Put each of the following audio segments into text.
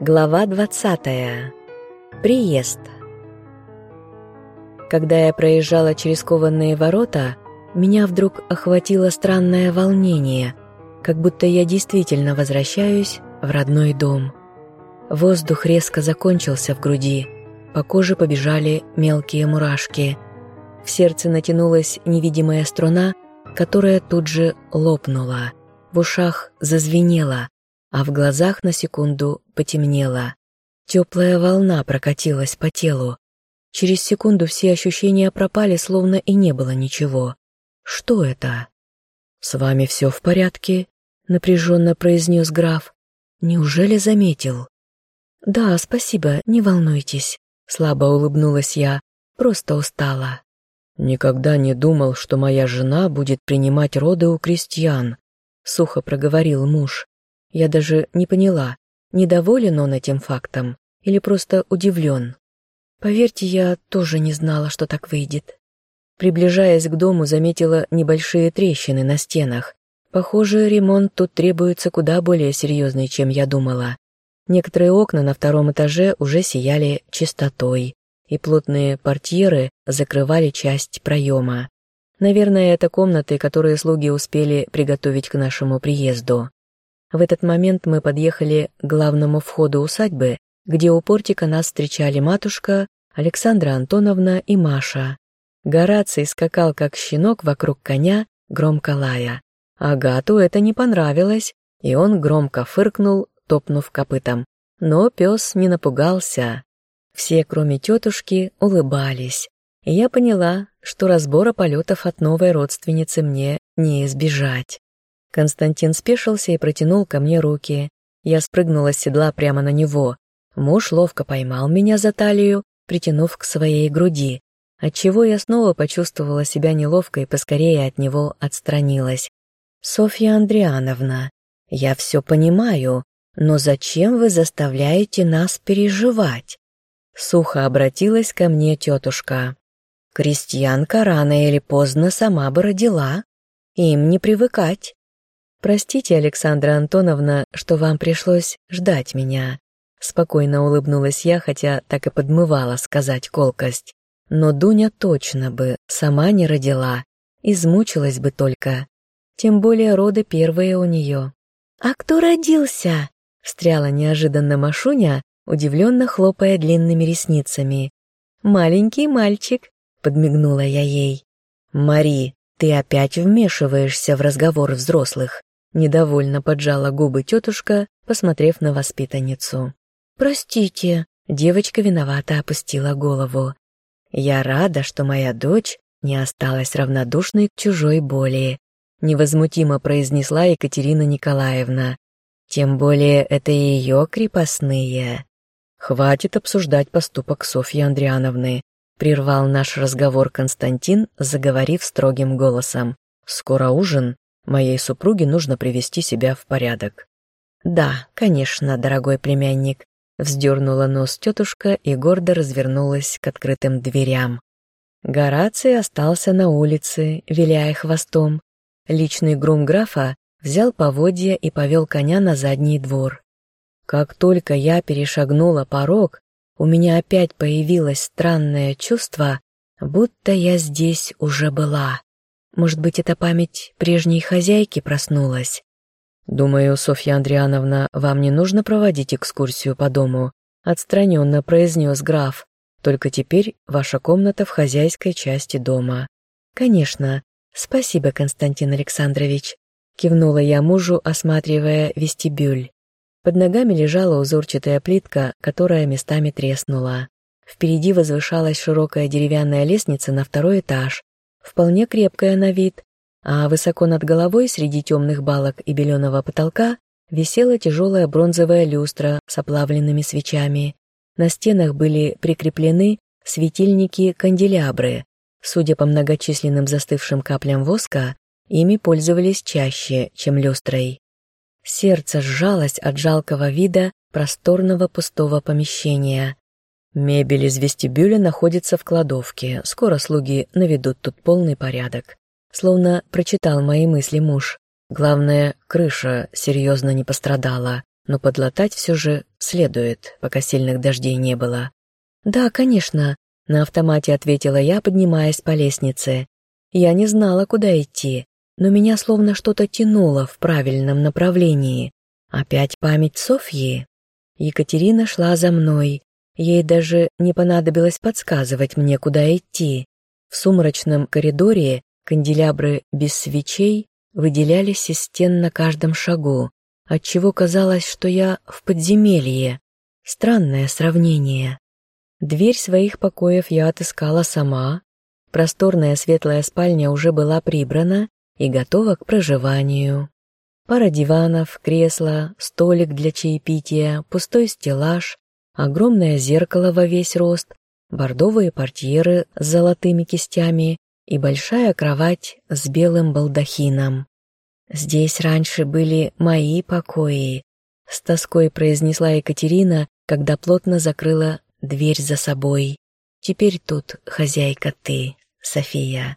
Глава 20. Приезд. Когда я проезжала через кованные ворота, меня вдруг охватило странное волнение, как будто я действительно возвращаюсь в родной дом. Воздух резко закончился в груди, по коже побежали мелкие мурашки. В сердце натянулась невидимая струна, которая тут же лопнула. В ушах зазвенело, а в глазах на секунду потемнело. Теплая волна прокатилась по телу. Через секунду все ощущения пропали, словно и не было ничего. Что это? «С вами все в порядке?» — напряженно произнес граф. «Неужели заметил?» «Да, спасибо, не волнуйтесь», — слабо улыбнулась я, просто устала. «Никогда не думал, что моя жена будет принимать роды у крестьян», — сухо проговорил муж. Я даже не поняла, недоволен он этим фактом или просто удивлен. Поверьте, я тоже не знала, что так выйдет. Приближаясь к дому, заметила небольшие трещины на стенах. Похоже, ремонт тут требуется куда более серьезный, чем я думала. Некоторые окна на втором этаже уже сияли чистотой, и плотные портьеры закрывали часть проема. Наверное, это комнаты, которые слуги успели приготовить к нашему приезду. В этот момент мы подъехали к главному входу усадьбы, где у портика нас встречали матушка, Александра Антоновна и Маша. Гораций скакал как щенок вокруг коня, громко лая. Агату это не понравилось, и он громко фыркнул, топнув копытом. Но пес не напугался. Все, кроме тетушки, улыбались. И я поняла, что разбора полетов от новой родственницы мне не избежать. Константин спешился и протянул ко мне руки. Я спрыгнула с седла прямо на него. Муж ловко поймал меня за талию, притянув к своей груди, отчего я снова почувствовала себя неловко и поскорее от него отстранилась. «Софья Андриановна, я все понимаю, но зачем вы заставляете нас переживать?» Сухо обратилась ко мне тетушка. «Крестьянка рано или поздно сама бы родила. Им не привыкать. «Простите, Александра Антоновна, что вам пришлось ждать меня». Спокойно улыбнулась я, хотя так и подмывала сказать колкость. Но Дуня точно бы сама не родила, измучилась бы только. Тем более роды первые у нее. «А кто родился?» — встряла неожиданно Машуня, удивленно хлопая длинными ресницами. «Маленький мальчик», — подмигнула я ей. «Мари, ты опять вмешиваешься в разговор взрослых. Недовольно поджала губы тетушка, посмотрев на воспитанницу. «Простите», — девочка виновато опустила голову. «Я рада, что моя дочь не осталась равнодушной к чужой боли», — невозмутимо произнесла Екатерина Николаевна. «Тем более это ее крепостные». «Хватит обсуждать поступок Софьи Андриановны», — прервал наш разговор Константин, заговорив строгим голосом. «Скоро ужин, Моей супруге нужно привести себя в порядок. Да, конечно, дорогой племянник. Вздернула нос тетушка и гордо развернулась к открытым дверям. Гораций остался на улице, виляя хвостом. Личный грум графа взял поводья и повел коня на задний двор. Как только я перешагнула порог, у меня опять появилось странное чувство, будто я здесь уже была. Может быть, эта память прежней хозяйки проснулась? Думаю, Софья Андриановна, вам не нужно проводить экскурсию по дому, отстраненно произнес граф. Только теперь ваша комната в хозяйской части дома. Конечно. Спасибо, Константин Александрович. Кивнула я мужу, осматривая вестибюль. Под ногами лежала узорчатая плитка, которая местами треснула. Впереди возвышалась широкая деревянная лестница на второй этаж, вполне крепкая на вид, а высоко над головой среди темных балок и беленого потолка висела тяжелая бронзовая люстра с оплавленными свечами. На стенах были прикреплены светильники-канделябры. Судя по многочисленным застывшим каплям воска, ими пользовались чаще, чем люстрой. Сердце сжалось от жалкого вида просторного пустого помещения. Мебель из вестибюля находится в кладовке. Скоро слуги наведут тут полный порядок. Словно прочитал мои мысли муж. Главное, крыша серьезно не пострадала. но подлатать все же следует, пока сильных дождей не было. «Да, конечно», — на автомате ответила я, поднимаясь по лестнице. Я не знала, куда идти, но меня словно что-то тянуло в правильном направлении. Опять память Софьи. Екатерина шла за мной. Ей даже не понадобилось подсказывать мне, куда идти. В сумрачном коридоре канделябры без свечей выделялись из стен на каждом шагу, отчего казалось, что я в подземелье. Странное сравнение. Дверь своих покоев я отыскала сама. Просторная светлая спальня уже была прибрана и готова к проживанию. Пара диванов, кресла, столик для чаепития, пустой стеллаж, огромное зеркало во весь рост, бордовые портьеры с золотыми кистями и большая кровать с белым балдахином. «Здесь раньше были мои покои», — с тоской произнесла Екатерина, когда плотно закрыла дверь за собой. «Теперь тут хозяйка ты, София.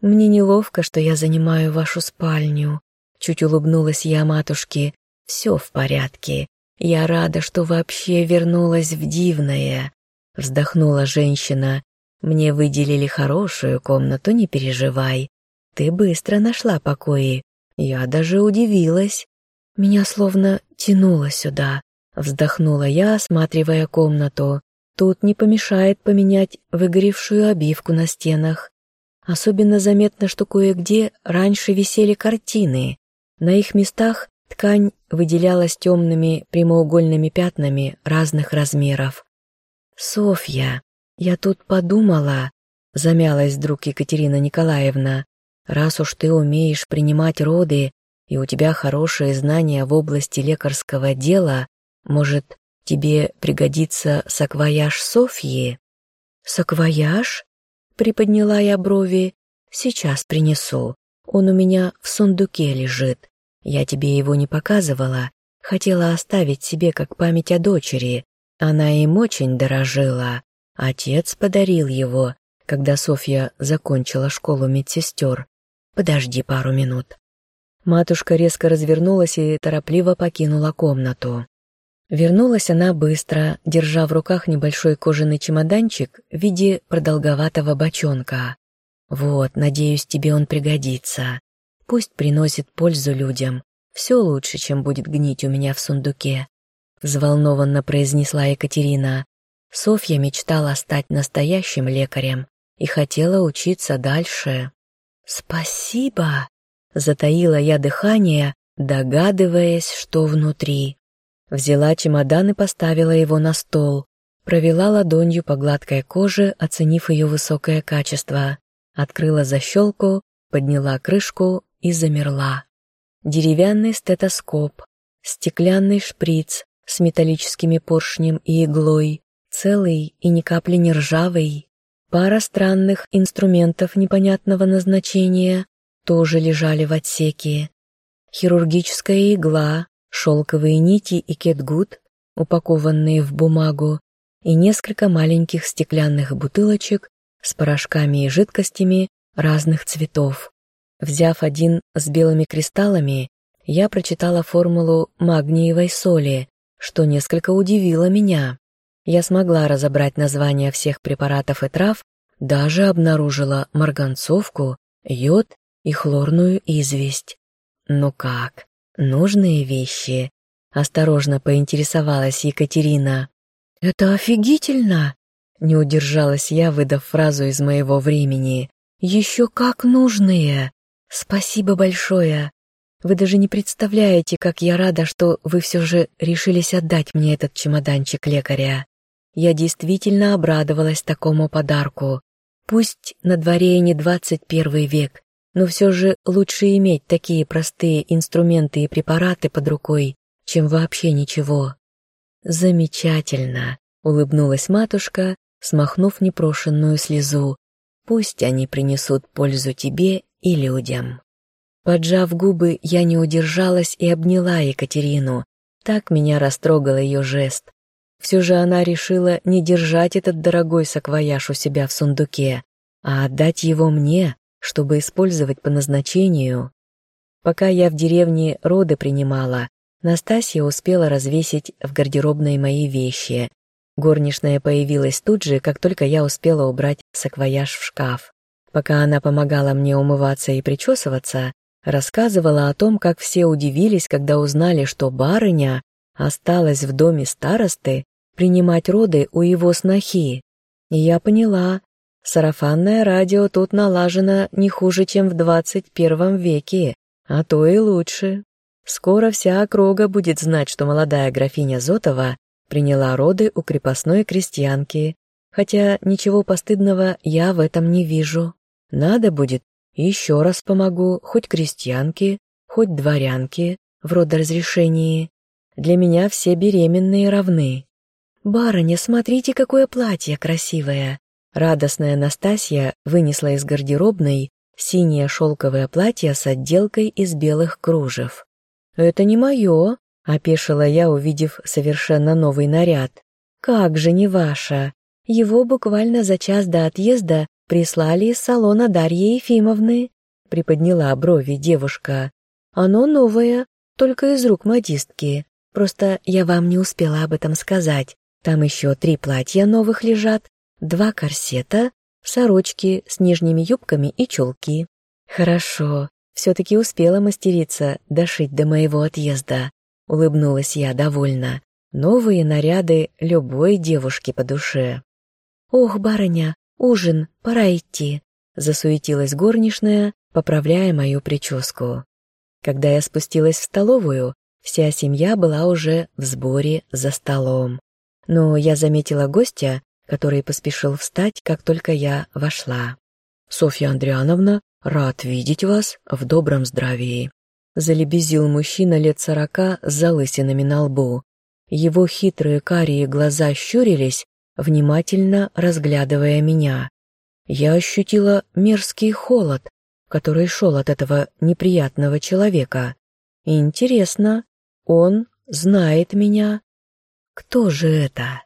Мне неловко, что я занимаю вашу спальню», Чуть улыбнулась я матушке. «Все в порядке. Я рада, что вообще вернулась в дивное». Вздохнула женщина. «Мне выделили хорошую комнату, не переживай. Ты быстро нашла покои. Я даже удивилась. Меня словно тянуло сюда». Вздохнула я, осматривая комнату. Тут не помешает поменять выгоревшую обивку на стенах. Особенно заметно, что кое-где раньше висели картины. На их местах ткань выделялась темными прямоугольными пятнами разных размеров. «Софья, я тут подумала», — замялась вдруг Екатерина Николаевна, «раз уж ты умеешь принимать роды, и у тебя хорошие знания в области лекарского дела, может, тебе пригодится саквояж Софьи?» «Саквояж?» — приподняла я брови. «Сейчас принесу. Он у меня в сундуке лежит. Я тебе его не показывала. Хотела оставить себе как память о дочери. Она им очень дорожила. Отец подарил его, когда Софья закончила школу медсестер. Подожди пару минут. Матушка резко развернулась и торопливо покинула комнату. Вернулась она быстро, держа в руках небольшой кожаный чемоданчик в виде продолговатого бочонка. Вот, надеюсь, тебе он пригодится. Пусть приносит пользу людям. Все лучше, чем будет гнить у меня в сундуке. Взволнованно произнесла Екатерина. Софья мечтала стать настоящим лекарем и хотела учиться дальше. «Спасибо!» — затаила я дыхание, догадываясь, что внутри. Взяла чемодан и поставила его на стол, провела ладонью по гладкой коже, оценив ее высокое качество открыла защелку, подняла крышку и замерла. Деревянный стетоскоп, стеклянный шприц с металлическими поршнем и иглой, целый и ни капли не ржавый, пара странных инструментов непонятного назначения тоже лежали в отсеке. Хирургическая игла, шелковые нити и кетгут, упакованные в бумагу, и несколько маленьких стеклянных бутылочек с порошками и жидкостями разных цветов. Взяв один с белыми кристаллами, я прочитала формулу магниевой соли, что несколько удивило меня. Я смогла разобрать названия всех препаратов и трав, даже обнаружила марганцовку, йод и хлорную известь. Ну как, нужные вещи? Осторожно поинтересовалась Екатерина. «Это офигительно!» Не удержалась я, выдав фразу из моего времени. «Еще как нужные! Спасибо большое! Вы даже не представляете, как я рада, что вы все же решились отдать мне этот чемоданчик лекаря. Я действительно обрадовалась такому подарку. Пусть на дворе не двадцать первый век, но все же лучше иметь такие простые инструменты и препараты под рукой, чем вообще ничего. Замечательно, улыбнулась матушка смахнув непрошенную слезу. Пусть они принесут пользу тебе и людям. Поджав губы, я не удержалась и обняла Екатерину. Так меня растрогал ее жест. Все же она решила не держать этот дорогой саквояж у себя в сундуке, а отдать его мне, чтобы использовать по назначению. Пока я в деревне роды принимала, Настасья успела развесить в гардеробной мои вещи. Горничная появилась тут же, как только я успела убрать саквояж в шкаф. Пока она помогала мне умываться и причесываться, рассказывала о том, как все удивились, когда узнали, что барыня осталась в доме старосты принимать роды у его снохи. И я поняла, сарафанное радио тут налажено не хуже, чем в двадцать первом веке, а то и лучше. Скоро вся округа будет знать, что молодая графиня Зотова приняла роды у крепостной крестьянки, хотя ничего постыдного я в этом не вижу. Надо будет, еще раз помогу хоть крестьянке, хоть дворянке в родоразрешении. Для меня все беременные равны. «Барыня, смотрите, какое платье красивое!» Радостная Настасья вынесла из гардеробной синее шелковое платье с отделкой из белых кружев. «Это не мое», — опешила я, увидев совершенно новый наряд. «Как же не ваше? Его буквально за час до отъезда прислали из салона Дарьи Ефимовны», — приподняла брови девушка. «Оно новое, только из рук модистки. Просто я вам не успела об этом сказать. Там еще три платья новых лежат, два корсета, сорочки с нижними юбками и чулки. Хорошо, все-таки успела мастерица дошить до моего отъезда. Улыбнулась я довольно. Новые наряды любой девушке по душе. «Ох, барыня, ужин, пора идти», — засуетилась горничная, поправляя мою прическу. Когда я спустилась в столовую, вся семья была уже в сборе за столом но я заметила гостя, который поспешил встать, как только я вошла. «Софья Андриановна, рад видеть вас в добром здравии», — залебезил мужчина лет сорока с залысинами на лбу. Его хитрые карие глаза щурились, внимательно разглядывая меня. Я ощутила мерзкий холод, который шел от этого неприятного человека. Интересно, он знает меня кто же это?